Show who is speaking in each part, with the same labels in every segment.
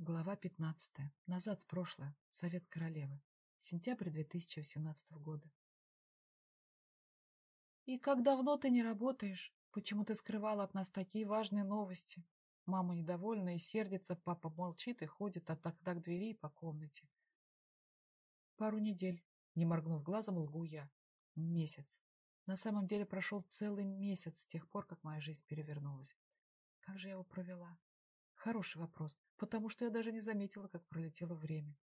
Speaker 1: Глава 15. Назад в прошлое. Совет королевы. Сентябрь 2018 года. «И как давно ты не работаешь? Почему ты скрывала от нас такие важные новости?» Мама недовольна и сердится, папа молчит и ходит от окна к двери по комнате. Пару недель, не моргнув глазом, лгу я. Месяц. На самом деле прошел целый месяц с тех пор, как моя жизнь перевернулась. Как же я его провела? Хороший вопрос, потому что я даже не заметила, как пролетело время.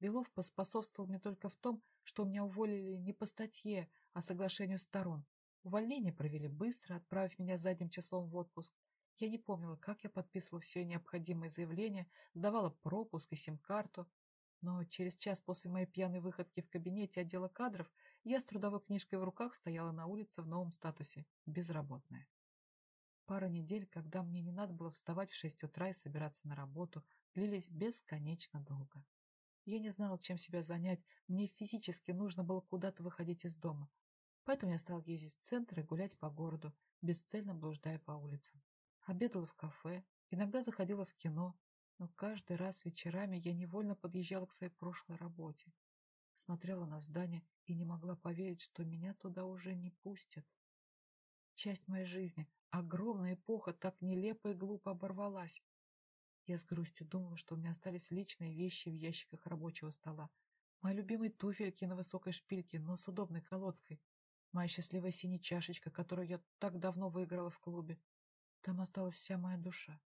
Speaker 1: Белов поспособствовал мне только в том, что меня уволили не по статье, а соглашению сторон. Увольнение провели быстро, отправив меня задним числом в отпуск. Я не помнила, как я подписывала все необходимые заявления, сдавала пропуск и сим-карту. Но через час после моей пьяной выходки в кабинете отдела кадров я с трудовой книжкой в руках стояла на улице в новом статусе – безработная. Пара недель, когда мне не надо было вставать в шесть утра и собираться на работу, длились бесконечно долго. Я не знала, чем себя занять, мне физически нужно было куда-то выходить из дома. Поэтому я стала ездить в центр и гулять по городу, бесцельно блуждая по улицам. Обедала в кафе, иногда заходила в кино, но каждый раз вечерами я невольно подъезжала к своей прошлой работе. Смотрела на здание и не могла поверить, что меня туда уже не пустят. Часть моей жизни, Огромная эпоха так нелепо и глупо оборвалась. Я с грустью думала, что у меня остались личные вещи в ящиках рабочего стола. Мои любимые туфельки на высокой шпильке, но с удобной колодкой. Моя счастливая синяя чашечка, которую я так давно выиграла в клубе. Там осталась вся моя душа.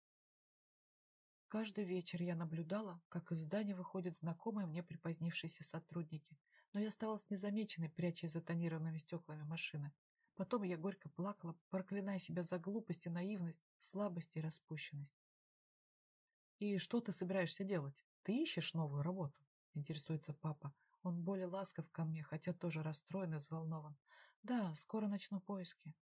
Speaker 1: Каждый вечер я наблюдала, как из здания выходят знакомые мне припозднившиеся сотрудники, но я оставалась незамеченной, прячась за тонированными стеклами машины. Потом я горько плакала, проклиная себя за глупость и наивность, слабость и распущенность. «И что ты собираешься делать? Ты ищешь новую работу?» — интересуется папа. Он более ласков ко мне, хотя тоже расстроен и взволнован. «Да, скоро начну поиски».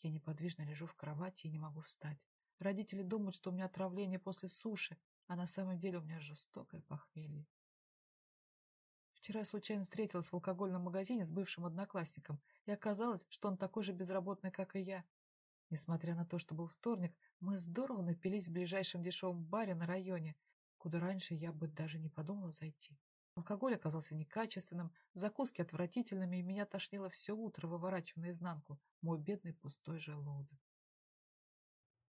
Speaker 1: Я неподвижно лежу в кровати и не могу встать. Родители думают, что у меня отравление после суши, а на самом деле у меня жестокое похмелье. Вчера я случайно встретилась в алкогольном магазине с бывшим одноклассником, и оказалось, что он такой же безработный, как и я. Несмотря на то, что был вторник, мы здорово напились в ближайшем дешевом баре на районе, куда раньше я бы даже не подумала зайти. Алкоголь оказался некачественным, закуски отвратительными, и меня тошнило все утро, выворачивая наизнанку мой бедный пустой желудок.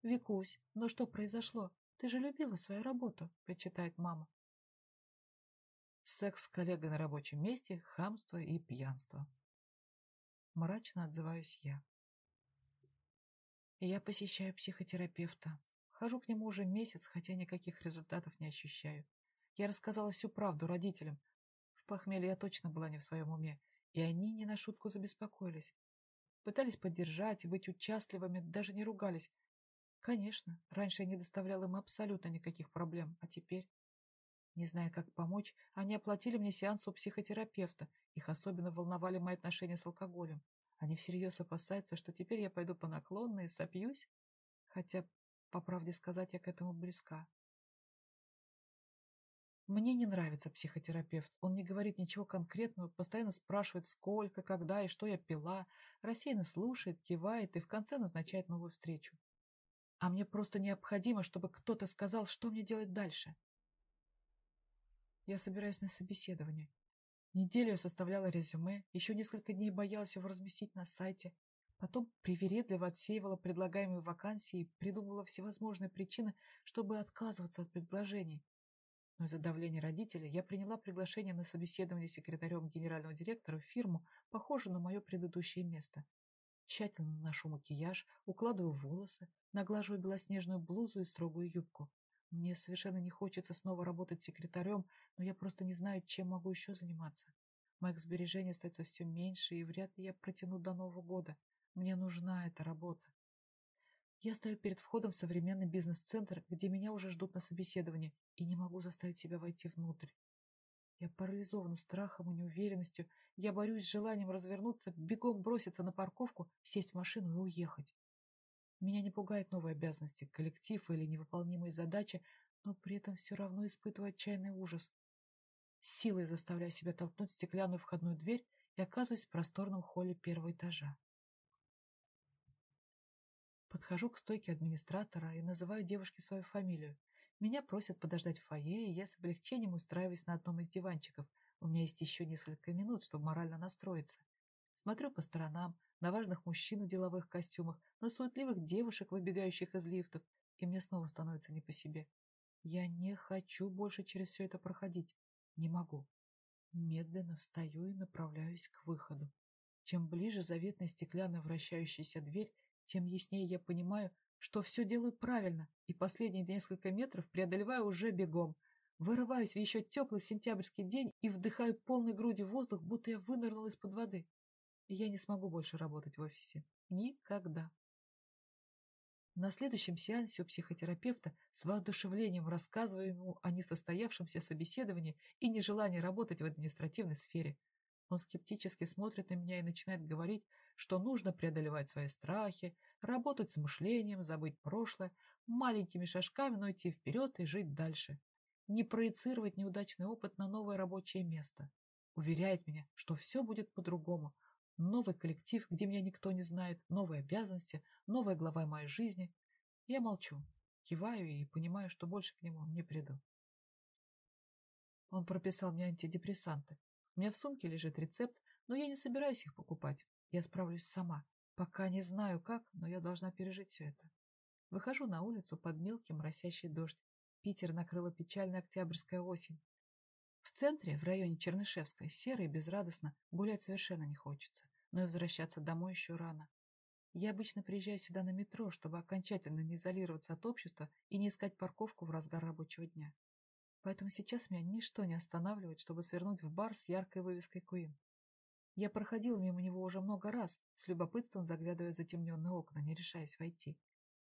Speaker 1: «Викусь, ну что произошло? Ты же любила свою работу», — причитает мама. Секс с коллегой на рабочем месте, хамство и пьянство. Мрачно отзываюсь я. Я посещаю психотерапевта. Хожу к нему уже месяц, хотя никаких результатов не ощущаю. Я рассказала всю правду родителям. В похмелье я точно была не в своем уме, и они не на шутку забеспокоились. Пытались поддержать и быть участливыми, даже не ругались. Конечно, раньше я не доставляла им абсолютно никаких проблем, а теперь... Не зная, как помочь, они оплатили мне сеанс у психотерапевта. Их особенно волновали мои отношения с алкоголем. Они всерьез опасаются, что теперь я пойду по наклонной и сопьюсь. Хотя, по правде сказать, я к этому близка. Мне не нравится психотерапевт. Он не говорит ничего конкретного, постоянно спрашивает, сколько, когда и что я пила, рассеянно слушает, кивает и в конце назначает новую встречу. А мне просто необходимо, чтобы кто-то сказал, что мне делать дальше. Я собираюсь на собеседование. Неделю составляла резюме, еще несколько дней боялась его разместить на сайте. Потом привередливо отсеивала предлагаемые вакансии и придумывала всевозможные причины, чтобы отказываться от предложений. Но из-за давления родителей я приняла приглашение на собеседование секретарем генерального директора в фирму, похожую на мое предыдущее место. Тщательно наношу макияж, укладываю волосы, наглаживаю белоснежную блузу и строгую юбку. Мне совершенно не хочется снова работать секретарем, но я просто не знаю, чем могу еще заниматься. Моих сбережений остается все меньше, и вряд ли я протяну до Нового года. Мне нужна эта работа. Я стою перед входом в современный бизнес-центр, где меня уже ждут на собеседовании, и не могу заставить себя войти внутрь. Я парализована страхом и неуверенностью. Я борюсь с желанием развернуться, бегом броситься на парковку, сесть в машину и уехать. Меня не пугают новые обязанности, коллектив или невыполнимые задачи, но при этом все равно испытываю отчаянный ужас. Силой заставляю себя толкнуть стеклянную входную дверь и оказываюсь в просторном холле первого этажа. Подхожу к стойке администратора и называю девушке свою фамилию. Меня просят подождать в фойе, и я с облегчением устраиваюсь на одном из диванчиков. У меня есть еще несколько минут, чтобы морально настроиться. Смотрю по сторонам, на важных мужчин в деловых костюмах, на суетливых девушек, выбегающих из лифтов, и мне снова становится не по себе. Я не хочу больше через все это проходить. Не могу. Медленно встаю и направляюсь к выходу. Чем ближе заветная стеклянная вращающаяся дверь, тем яснее я понимаю, что все делаю правильно, и последние несколько метров преодолеваю уже бегом. Вырываюсь в еще теплый сентябрьский день и вдыхаю полной грудью воздух, будто я вынырнула из-под воды. Я не смогу больше работать в офисе. Никогда. На следующем сеансе у психотерапевта с воодушевлением рассказываю ему о несостоявшемся собеседовании и нежелании работать в административной сфере. Он скептически смотрит на меня и начинает говорить, что нужно преодолевать свои страхи, работать с мышлением, забыть прошлое, маленькими шажками, но идти вперед и жить дальше. Не проецировать неудачный опыт на новое рабочее место. Уверяет меня, что все будет по-другому, Новый коллектив, где меня никто не знает, новые обязанности, новая глава моей жизни. Я молчу, киваю и понимаю, что больше к нему не приду. Он прописал мне антидепрессанты. У меня в сумке лежит рецепт, но я не собираюсь их покупать. Я справлюсь сама. Пока не знаю как, но я должна пережить все это. Выхожу на улицу под мелким моросящий дождь. Питер накрыла печальная октябрьская осень. Центре, в районе Чернышевской, серо и безрадостно, гулять совершенно не хочется, но и возвращаться домой еще рано. Я обычно приезжаю сюда на метро, чтобы окончательно не изолироваться от общества и не искать парковку в разгар рабочего дня. Поэтому сейчас меня ничто не останавливает, чтобы свернуть в бар с яркой вывеской Куин. Я проходил мимо него уже много раз, с любопытством заглядывая в затемненные окна, не решаясь войти.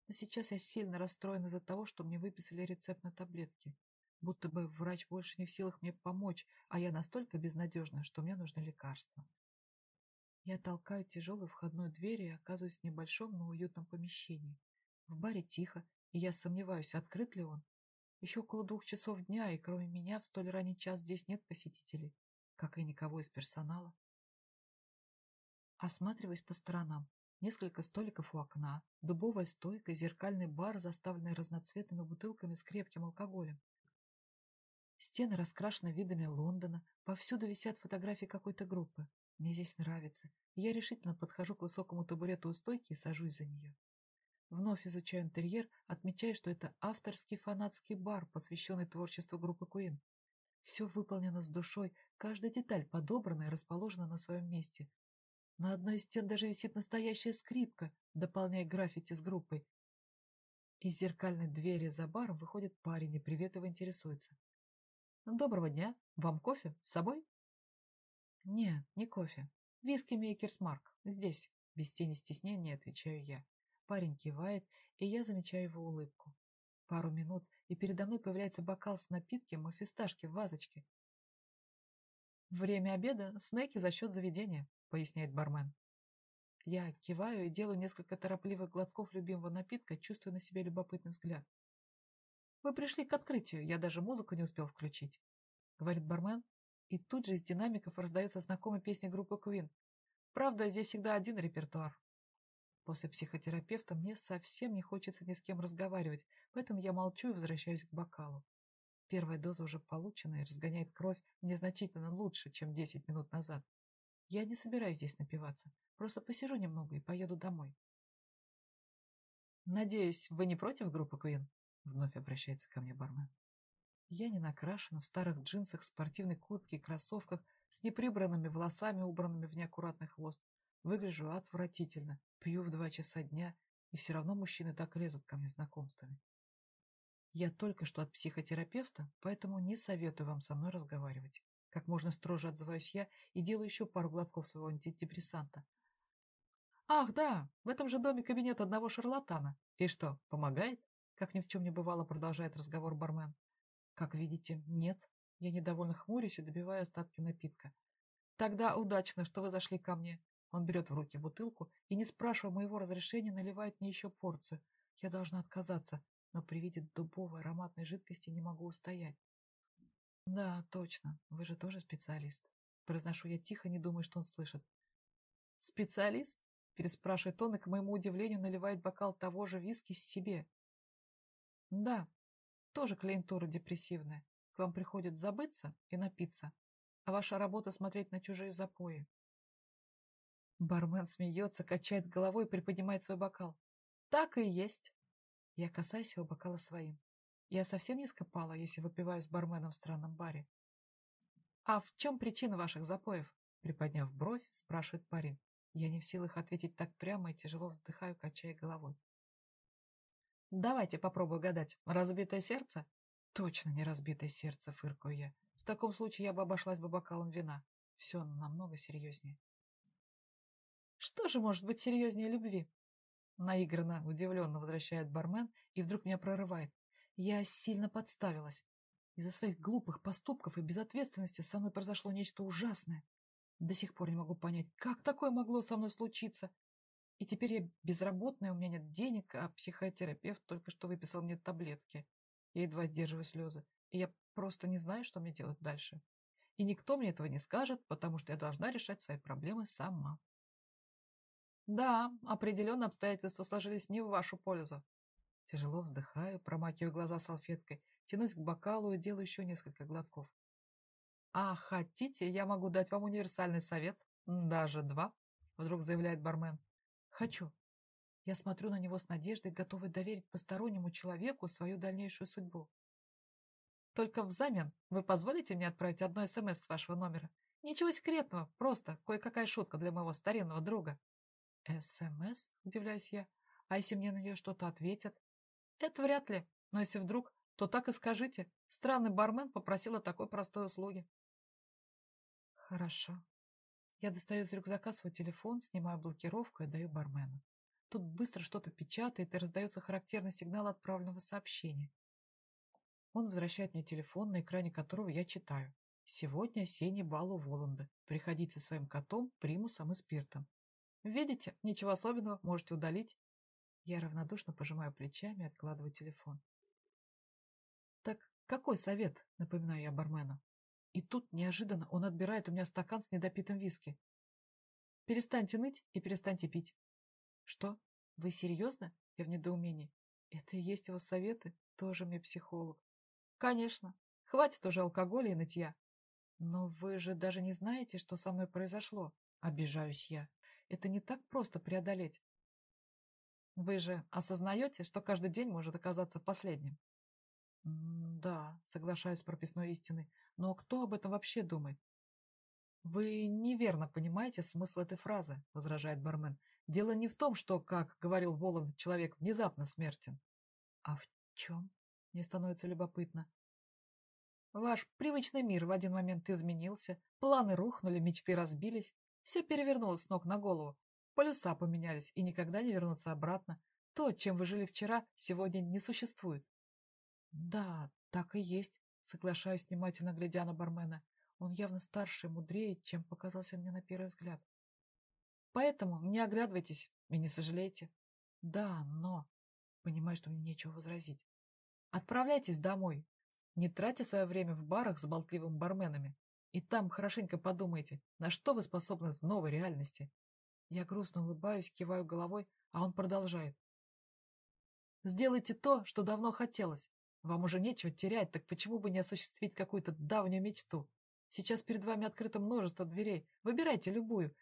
Speaker 1: Но сейчас я сильно расстроен из-за того, что мне выписали рецепт на таблетки будто бы врач больше не в силах мне помочь, а я настолько безнадежна, что мне нужно лекарство. Я толкаю тяжелую входную дверь и оказываюсь в небольшом, но уютном помещении. В баре тихо, и я сомневаюсь, открыт ли он. Еще около двух часов дня, и кроме меня в столь ранний час здесь нет посетителей, как и никого из персонала. Осматриваюсь по сторонам. Несколько столиков у окна, дубовая стойка, зеркальный бар, заставленный разноцветными бутылками с крепким алкоголем. Стены раскрашены видами Лондона, повсюду висят фотографии какой-то группы. Мне здесь нравится, и я решительно подхожу к высокому табурету у стойки и сажусь за нее. Вновь изучаю интерьер, отмечая, что это авторский фанатский бар, посвященный творчеству группы Куин. Все выполнено с душой, каждая деталь подобрана и расположена на своем месте. На одной из стен даже висит настоящая скрипка, дополняя граффити с группой. Из зеркальной двери за баром выходит парень и приветливо интересуется. «Доброго дня. Вам кофе? С собой?» «Нет, не кофе. Виски Мейкерс Марк. Здесь». Без тени стеснения отвечаю я. Парень кивает, и я замечаю его улыбку. Пару минут, и передо мной появляется бокал с напитком и фисташки в вазочке. «Время обеда, снеки за счет заведения», — поясняет бармен. Я киваю и делаю несколько торопливых глотков любимого напитка, чувствуя на себе любопытный взгляд. «Вы пришли к открытию, я даже музыку не успел включить», — говорит бармен, и тут же из динамиков раздается знакомая песня группы Queen. Правда, здесь всегда один репертуар. После психотерапевта мне совсем не хочется ни с кем разговаривать, поэтому я молчу и возвращаюсь к бокалу. Первая доза уже получена и разгоняет кровь мне значительно лучше, чем 10 минут назад. Я не собираюсь здесь напиваться, просто посижу немного и поеду домой. Надеюсь, вы не против группы Queen? Вновь обращается ко мне бармен. Я не накрашена, в старых джинсах, спортивной куртке и кроссовках, с неприбранными волосами, убранными в неаккуратный хвост. Выгляжу отвратительно, пью в два часа дня, и все равно мужчины так лезут ко мне знакомствами. Я только что от психотерапевта, поэтому не советую вам со мной разговаривать. Как можно строже отзываюсь я и делаю еще пару глотков своего антидепрессанта. Ах, да, в этом же доме кабинет одного шарлатана. И что, помогает? Как ни в чем не бывало, продолжает разговор бармен. Как видите, нет. Я недовольно хмурюсь и добиваю остатки напитка. Тогда удачно, что вы зашли ко мне. Он берет в руки бутылку и, не спрашивая моего разрешения, наливает мне еще порцию. Я должна отказаться, но при виде дубовой ароматной жидкости не могу устоять. Да, точно, вы же тоже специалист. Произношу я тихо, не думая, что он слышит. Специалист? Переспрашивает он и, к моему удивлению, наливает бокал того же виски себе. Да, тоже клиентура депрессивная. К вам приходят забыться и напиться, а ваша работа смотреть на чужие запои. Бармен смеется, качает головой и приподнимает свой бокал. Так и есть. Я касаюсь его бокала своим. Я совсем не скопала, если выпиваю с барменом в странном баре. «А в чем причина ваших запоев?» Приподняв бровь, спрашивает парень. Я не в силах ответить так прямо и тяжело вздыхаю, качая головой. «Давайте попробую гадать. Разбитое сердце?» «Точно не разбитое сердце», — фыркаю я. «В таком случае я бы обошлась бы бокалом вина. Все намного серьезнее». «Что же может быть серьезнее любви?» Наигранно, удивленно возвращает бармен, и вдруг меня прорывает. Я сильно подставилась. Из-за своих глупых поступков и безответственности со мной произошло нечто ужасное. До сих пор не могу понять, как такое могло со мной случиться. И теперь я безработная, у меня нет денег, а психотерапевт только что выписал мне таблетки. Я едва сдерживаю слезы, и я просто не знаю, что мне делать дальше. И никто мне этого не скажет, потому что я должна решать свои проблемы сама. Да, определенно обстоятельства сложились не в вашу пользу. Тяжело вздыхаю, промакиваю глаза салфеткой, тянусь к бокалу и делаю еще несколько глотков. «А хотите, я могу дать вам универсальный совет? Даже два?» Вдруг заявляет бармен. «Хочу». Я смотрю на него с надеждой, готовый доверить постороннему человеку свою дальнейшую судьбу. «Только взамен вы позволите мне отправить одно СМС с вашего номера? Ничего секретного, просто кое-какая шутка для моего старинного друга». «СМС?» – удивляюсь я. «А если мне на нее что-то ответят?» Это вряд ли, но если вдруг, то так и скажите. Странный бармен попросил о такой простой услуге. Хорошо. Я достаю из рюкзака свой телефон, снимаю блокировку и даю бармену. Тут быстро что-то печатает и раздается характерный сигнал отправленного сообщения. Он возвращает мне телефон, на экране которого я читаю. Сегодня осенний бал у Воланда. Приходите со своим котом, примусом и спиртом. Видите, ничего особенного, можете удалить. Я равнодушно пожимаю плечами и откладываю телефон. «Так какой совет?» — напоминаю я бармену. И тут неожиданно он отбирает у меня стакан с недопитым виски. «Перестаньте ныть и перестаньте пить». «Что? Вы серьезно?» Я в недоумении. «Это и есть его советы? Тоже мне психолог». «Конечно. Хватит уже алкоголя и нытья». «Но вы же даже не знаете, что со мной произошло?» Обижаюсь я. «Это не так просто преодолеть. Вы же осознаете, что каждый день может оказаться последним? Да, соглашаюсь с прописной истиной, но кто об этом вообще думает? Вы неверно понимаете смысл этой фразы, возражает бармен. Дело не в том, что, как говорил Воланд, человек внезапно смертен. А в чем? Мне становится любопытно. Ваш привычный мир в один момент изменился, планы рухнули, мечты разбились, все перевернулось с ног на голову, Полюса поменялись и никогда не вернутся обратно. То, чем вы жили вчера, сегодня не существует. Да, так и есть, соглашаюсь, внимательно глядя на бармена. Он явно старше и мудрее, чем показался мне на первый взгляд. Поэтому не оглядывайтесь и не сожалейте. Да, но... Понимаю, что мне нечего возразить. Отправляйтесь домой. Не тратьте свое время в барах с болтливыми барменами. И там хорошенько подумайте, на что вы способны в новой реальности. Я грустно улыбаюсь, киваю головой, а он продолжает. Сделайте то, что давно хотелось. Вам уже нечего терять, так почему бы не осуществить какую-то давнюю мечту? Сейчас перед вами открыто множество дверей. Выбирайте любую.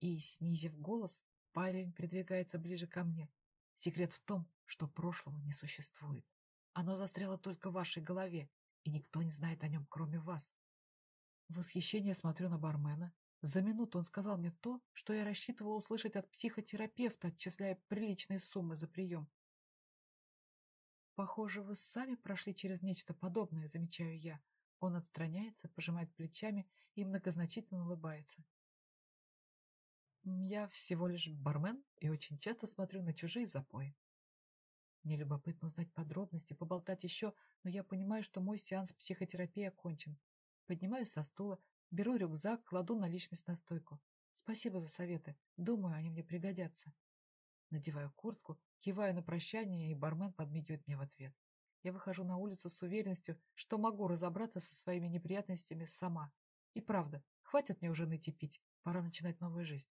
Speaker 1: И, снизив голос, парень придвигается ближе ко мне. Секрет в том, что прошлого не существует. Оно застряло только в вашей голове, и никто не знает о нем, кроме вас. В восхищение смотрю на бармена, за минуту он сказал мне то, что я рассчитывала услышать от психотерапевта, отчисляя приличные суммы за прием. «Похоже, вы сами прошли через нечто подобное», — замечаю я. Он отстраняется, пожимает плечами и многозначительно улыбается. «Я всего лишь бармен и очень часто смотрю на чужие запои. Мне любопытно узнать подробности, поболтать еще, но я понимаю, что мой сеанс психотерапии окончен. Поднимаюсь со стула, Беру рюкзак, кладу наличность на стойку. Спасибо за советы. Думаю, они мне пригодятся. Надеваю куртку, киваю на прощание, и бармен подмигивает мне в ответ. Я выхожу на улицу с уверенностью, что могу разобраться со своими неприятностями сама. И правда, хватит мне уже ныть и пить, пора начинать новую жизнь.